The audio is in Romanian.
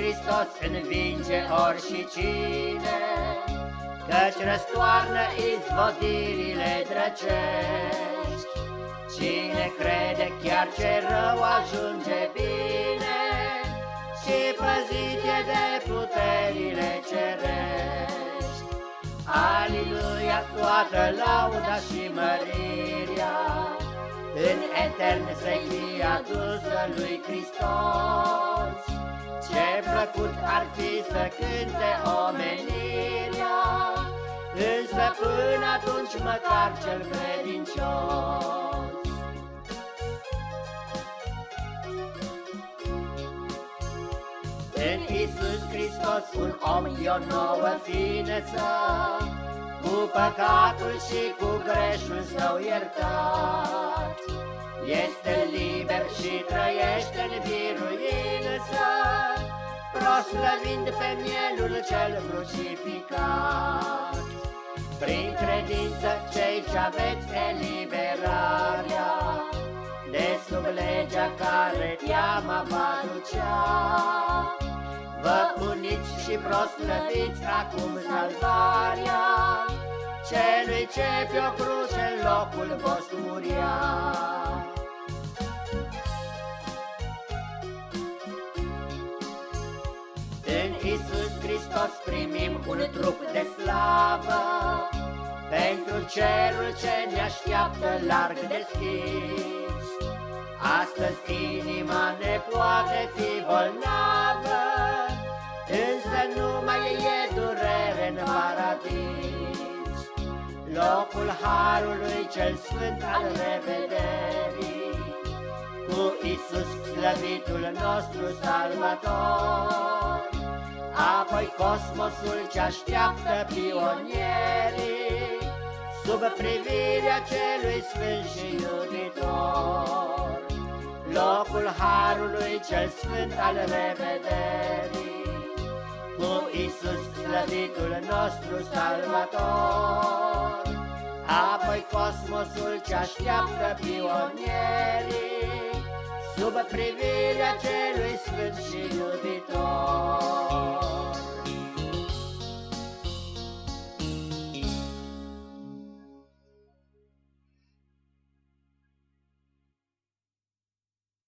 Hristos învinge ori și cine, Căci răstoarnă izvodirile drăcești. Cine crede chiar ce rău ajunge bine, Și păzite de puterile cerești. Aliluia, toată lauda și mărirea, În etern să fie adusă lui Hristos, Ce plăcut ar fi să cânte omenirea, Însă până atunci măcar cel credincios. În Iisus Hristos un om e o nouă fineță, Cu păcatul și cu greșul său iertat. Este liber și trăiește în biruință, Proslăvind pe mielul cel crucificat. Prin credință cei ce aveți eliberarea, De sub legea care teama va ducea, Vă uniți și proslăviți acum salvarea Celui ce pe o cruce în locul vostru muria. În Isus Hristos primim un trup de slavă, Pentru cerul ce ne așteaptă larg deschis. Astăzi inima ne poate fi bolnavă, Însă nu mai e durere în paradis. Locul Harului cel Sfânt al revederii, Cu Isus slăvitul nostru salvator, Apoi cosmosul ce așteaptă pionierii, Sub privirea celui sfânt și iubitor. Locul Harului cel Sfânt al revederii, Cu Isus slăvitul nostru salvator, Apoi cosmosul ce așteaptă pionierii, Sub privirea celui sfânt și